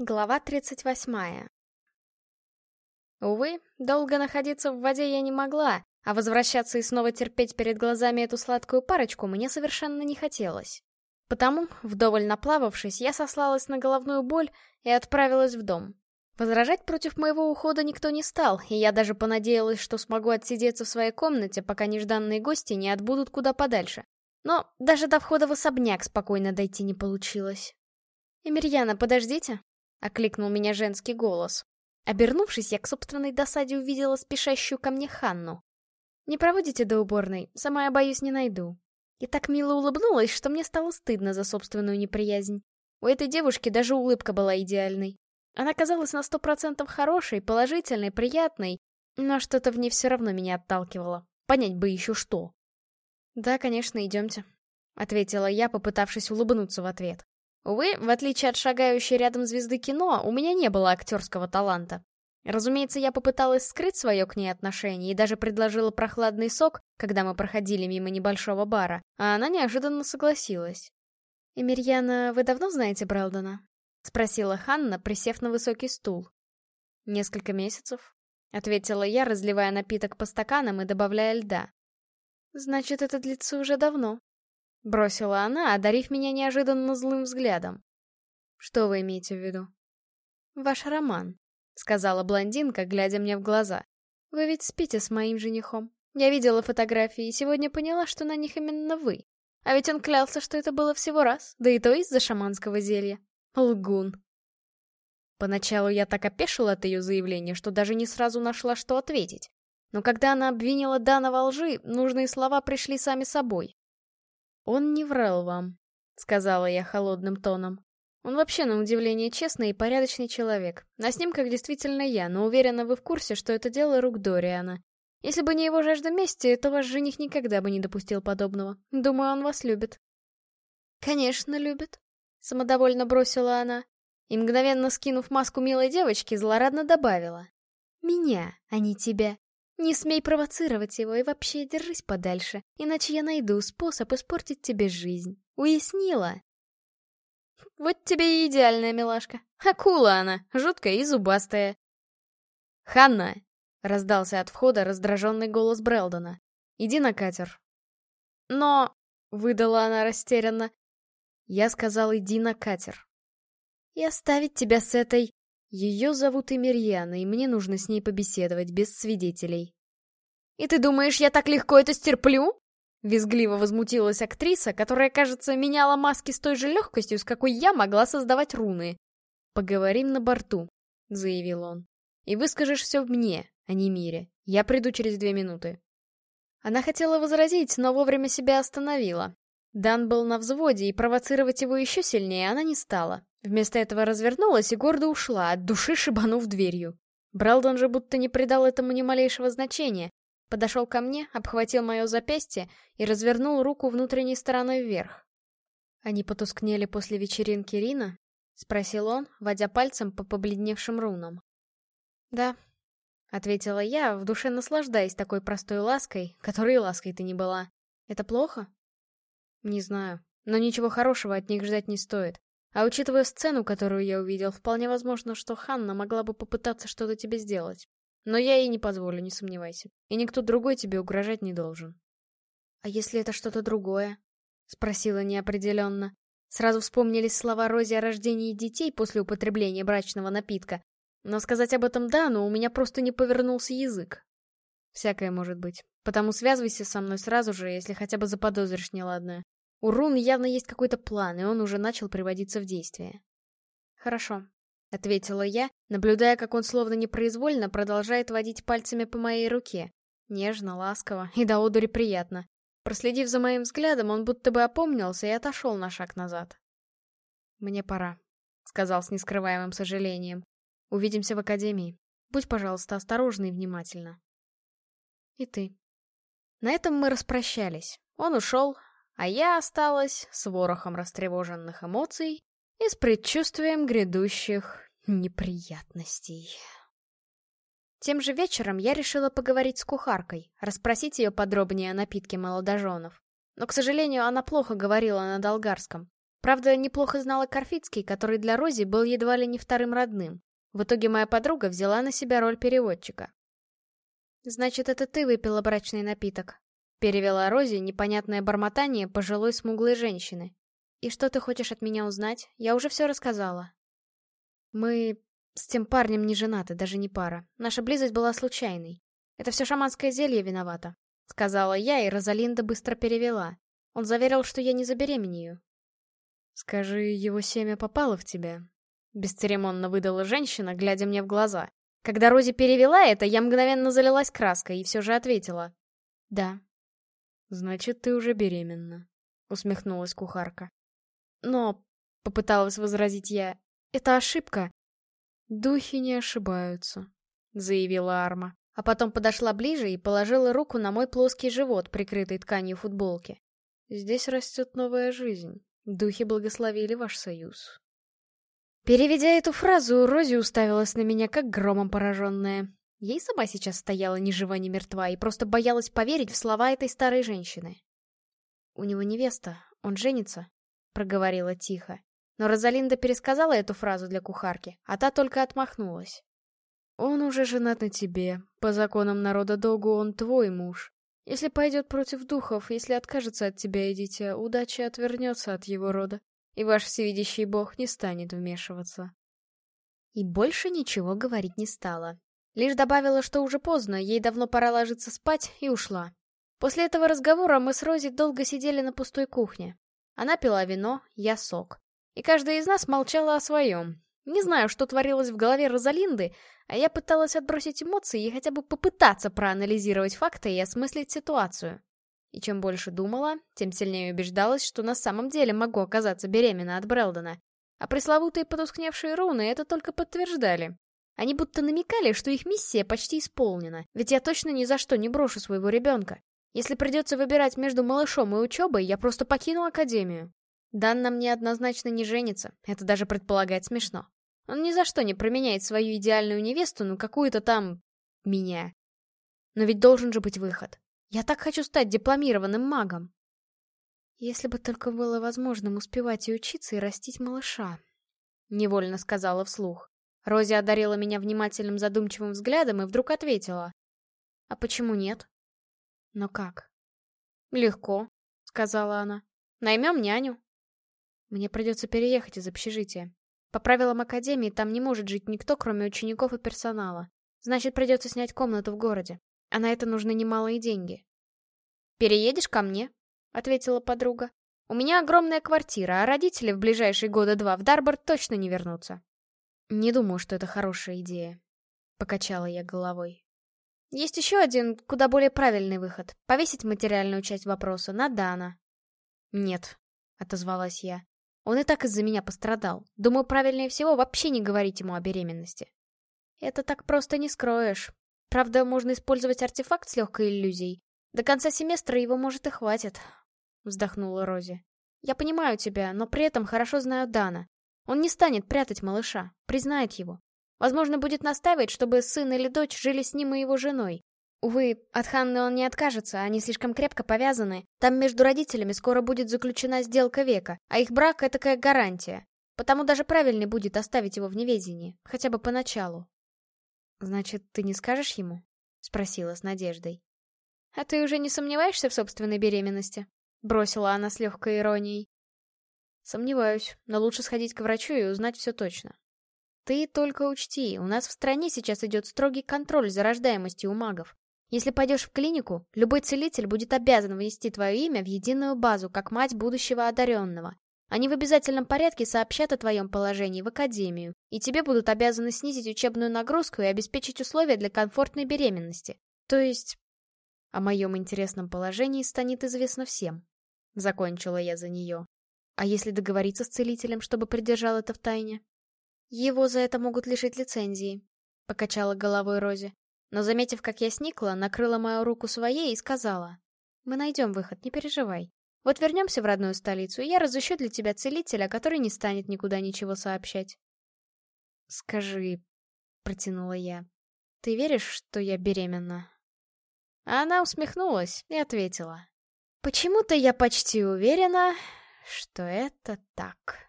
Глава 38. Увы, долго находиться в воде я не могла, а возвращаться и снова терпеть перед глазами эту сладкую парочку мне совершенно не хотелось. Потому, вдоволь наплававшись, я сослалась на головную боль и отправилась в дом. Возражать против моего ухода никто не стал, и я даже понадеялась, что смогу отсидеться в своей комнате, пока нежданные гости не отбудут куда подальше. Но даже до входа в особняк спокойно дойти не получилось. «Эмирьяна, подождите», — окликнул меня женский голос. Обернувшись, я к собственной досаде увидела спешащую ко мне Ханну. «Не проводите до уборной, сама я, боюсь, не найду». И так мило улыбнулась, что мне стало стыдно за собственную неприязнь. У этой девушки даже улыбка была идеальной. Она казалась на сто процентов хорошей, положительной, приятной, но что-то в ней все равно меня отталкивало. Понять бы еще что. «Да, конечно, идемте», — ответила я, попытавшись улыбнуться в ответ. Увы, в отличие от шагающей рядом звезды кино, у меня не было актерского таланта. Разумеется, я попыталась скрыть свое к ней отношение и даже предложила прохладный сок, когда мы проходили мимо небольшого бара, а она неожиданно согласилась. «Эмирьяна, вы давно знаете Брэлдона?» — спросила Ханна, присев на высокий стул. «Несколько месяцев», — ответила я, разливая напиток по стаканам и добавляя льда. «Значит, это длится уже давно», Бросила она, одарив меня неожиданно злым взглядом. Что вы имеете в виду? Ваш роман, сказала блондинка, глядя мне в глаза. Вы ведь спите с моим женихом. Я видела фотографии и сегодня поняла, что на них именно вы. А ведь он клялся, что это было всего раз, да и то из-за шаманского зелья. Лгун. Поначалу я так опешила от ее заявления, что даже не сразу нашла, что ответить. Но когда она обвинила Дана во лжи, нужные слова пришли сами собой. «Он не врал вам», — сказала я холодным тоном. «Он вообще, на удивление, честный и порядочный человек. На снимках действительно я, но уверена, вы в курсе, что это дело рук Дориана. Если бы не его жажда мести, то ваш жених никогда бы не допустил подобного. Думаю, он вас любит». «Конечно, любит», — самодовольно бросила она. И, мгновенно скинув маску милой девочки, злорадно добавила. «Меня, а не тебя. Не смей провоцировать его и вообще держись подальше, иначе я найду способ испортить тебе жизнь. Уяснила? Вот тебе и идеальная милашка. Акула она, жуткая и зубастая. «Ханна!» — раздался от входа раздраженный голос Брэлдона. «Иди на катер». «Но...» — выдала она растерянно. Я сказал, иди на катер. «И оставить тебя с этой...» Ее зовут Эмирьяна, и мне нужно с ней побеседовать без свидетелей. «И ты думаешь, я так легко это стерплю?» Визгливо возмутилась актриса, которая, кажется, меняла маски с той же легкостью, с какой я могла создавать руны. «Поговорим на борту», — заявил он. «И выскажешь все мне, а не Мире. Я приду через две минуты». Она хотела возразить, но вовремя себя остановила. Дан был на взводе, и провоцировать его еще сильнее она не стала. Вместо этого развернулась и гордо ушла, от души шибанув дверью. Бралдон же будто не придал этому ни малейшего значения. Подошел ко мне, обхватил мое запястье и развернул руку внутренней стороной вверх. «Они потускнели после вечеринки Рина?» — спросил он, водя пальцем по побледневшим рунам. «Да», — ответила я, в душе наслаждаясь такой простой лаской, которой лаской ты не была. «Это плохо?» «Не знаю, но ничего хорошего от них ждать не стоит. А учитывая сцену, которую я увидел, вполне возможно, что Ханна могла бы попытаться что-то тебе сделать. Но я ей не позволю, не сомневайся. И никто другой тебе угрожать не должен. «А если это что-то другое?» — спросила неопределенно. Сразу вспомнились слова Рози о рождении детей после употребления брачного напитка. Но сказать об этом да, но у меня просто не повернулся язык. Всякое может быть. Потому связывайся со мной сразу же, если хотя бы заподозришь неладное. У Рун явно есть какой-то план, и он уже начал приводиться в действие. «Хорошо», — ответила я, наблюдая, как он словно непроизвольно продолжает водить пальцами по моей руке. Нежно, ласково и до одури приятно. Проследив за моим взглядом, он будто бы опомнился и отошел на шаг назад. «Мне пора», — сказал с нескрываемым сожалением. «Увидимся в академии. Будь, пожалуйста, осторожна и внимательна». «И ты». На этом мы распрощались. Он ушел, а я осталась с ворохом растревоженных эмоций и с предчувствием грядущих неприятностей. Тем же вечером я решила поговорить с кухаркой, расспросить ее подробнее о напитке молодоженов. Но, к сожалению, она плохо говорила на долгарском. Правда, неплохо знала Карфицкий, который для Рози был едва ли не вторым родным. В итоге моя подруга взяла на себя роль переводчика. «Значит, это ты выпила брачный напиток?» Перевела Рози непонятное бормотание пожилой смуглой женщины. «И что ты хочешь от меня узнать? Я уже все рассказала». «Мы с тем парнем не женаты, даже не пара. Наша близость была случайной. Это все шаманское зелье виновато», — сказала я, и Розалинда быстро перевела. Он заверил, что я не забеременею. «Скажи, его семя попало в тебя?» Бесцеремонно выдала женщина, глядя мне в глаза. Когда Рози перевела это, я мгновенно залилась краской и все же ответила. «Да». «Значит, ты уже беременна», — усмехнулась кухарка. «Но», — попыталась возразить я, — «это ошибка». «Духи не ошибаются», — заявила Арма. А потом подошла ближе и положила руку на мой плоский живот, прикрытый тканью футболки. «Здесь растет новая жизнь. Духи благословили ваш союз. Переведя эту фразу, Рози уставилась на меня, как громом пораженная. Ей сама сейчас стояла ни жива, ни мертва и просто боялась поверить в слова этой старой женщины. «У него невеста, он женится», — проговорила тихо. Но Розалинда пересказала эту фразу для кухарки, а та только отмахнулась. «Он уже женат на тебе. По законам народа Догу он твой муж. Если пойдет против духов, если откажется от тебя и дитя, удача отвернется от его рода, и ваш всевидящий бог не станет вмешиваться. И больше ничего говорить не стала. Лишь добавила, что уже поздно, ей давно пора ложиться спать, и ушла. После этого разговора мы с Рози долго сидели на пустой кухне. Она пила вино, я сок. И каждая из нас молчала о своем, не знаю, что творилось в голове Розалинды, а я пыталась отбросить эмоции и хотя бы попытаться проанализировать факты и осмыслить ситуацию. И чем больше думала, тем сильнее убеждалась, что на самом деле могу оказаться беременна от Брелдона. А пресловутые потускневшие руны это только подтверждали. Они будто намекали, что их миссия почти исполнена, ведь я точно ни за что не брошу своего ребенка. Если придется выбирать между малышом и учебой, я просто покину Академию. Дан на мне однозначно не женится, это даже предполагать смешно. Он ни за что не променяет свою идеальную невесту на какую-то там... меня. Но ведь должен же быть выход. Я так хочу стать дипломированным магом. Если бы только было возможным успевать и учиться, и растить малыша. Невольно сказала вслух. Рози одарила меня внимательным задумчивым взглядом и вдруг ответила. А почему нет? Но как? Легко, сказала она. Наймем няню. Мне придется переехать из общежития. По правилам Академии там не может жить никто, кроме учеников и персонала. Значит, придется снять комнату в городе. А на это нужны немалые деньги. «Переедешь ко мне?» — ответила подруга. «У меня огромная квартира, а родители в ближайшие года два в Дарборд точно не вернутся». «Не думаю, что это хорошая идея», — покачала я головой. «Есть еще один, куда более правильный выход — повесить материальную часть вопроса на Дана». «Нет», — отозвалась я. Он и так из-за меня пострадал. Думаю, правильнее всего вообще не говорить ему о беременности. Это так просто не скроешь. Правда, можно использовать артефакт с легкой иллюзией. До конца семестра его, может, и хватит. Вздохнула Рози. Я понимаю тебя, но при этом хорошо знаю Дана. Он не станет прятать малыша, признает его. Возможно, будет настаивать, чтобы сын или дочь жили с ним и его женой. Увы, от Ханны он не откажется, они слишком крепко повязаны. Там между родителями скоро будет заключена сделка века, а их брак — это такая гарантия. Потому даже правильнее будет оставить его в неведении, хотя бы поначалу. «Значит, ты не скажешь ему?» — спросила с надеждой. «А ты уже не сомневаешься в собственной беременности?» — бросила она с легкой иронией. «Сомневаюсь, но лучше сходить к врачу и узнать все точно. Ты только учти, у нас в стране сейчас идет строгий контроль за рождаемостью у магов. Если пойдешь в клинику, любой целитель будет обязан внести твое имя в единую базу, как мать будущего одаренного. Они в обязательном порядке сообщат о твоем положении в академию, и тебе будут обязаны снизить учебную нагрузку и обеспечить условия для комфортной беременности. То есть... О моем интересном положении станет известно всем. Закончила я за нее. А если договориться с целителем, чтобы придержал это в тайне? Его за это могут лишить лицензии, — покачала головой Рози но, заметив, как я сникла, накрыла мою руку своей и сказала. «Мы найдем выход, не переживай. Вот вернемся в родную столицу, и я разыщу для тебя целителя, который не станет никуда ничего сообщать». «Скажи», — протянула я, — «ты веришь, что я беременна?» Она усмехнулась и ответила. «Почему-то я почти уверена, что это так.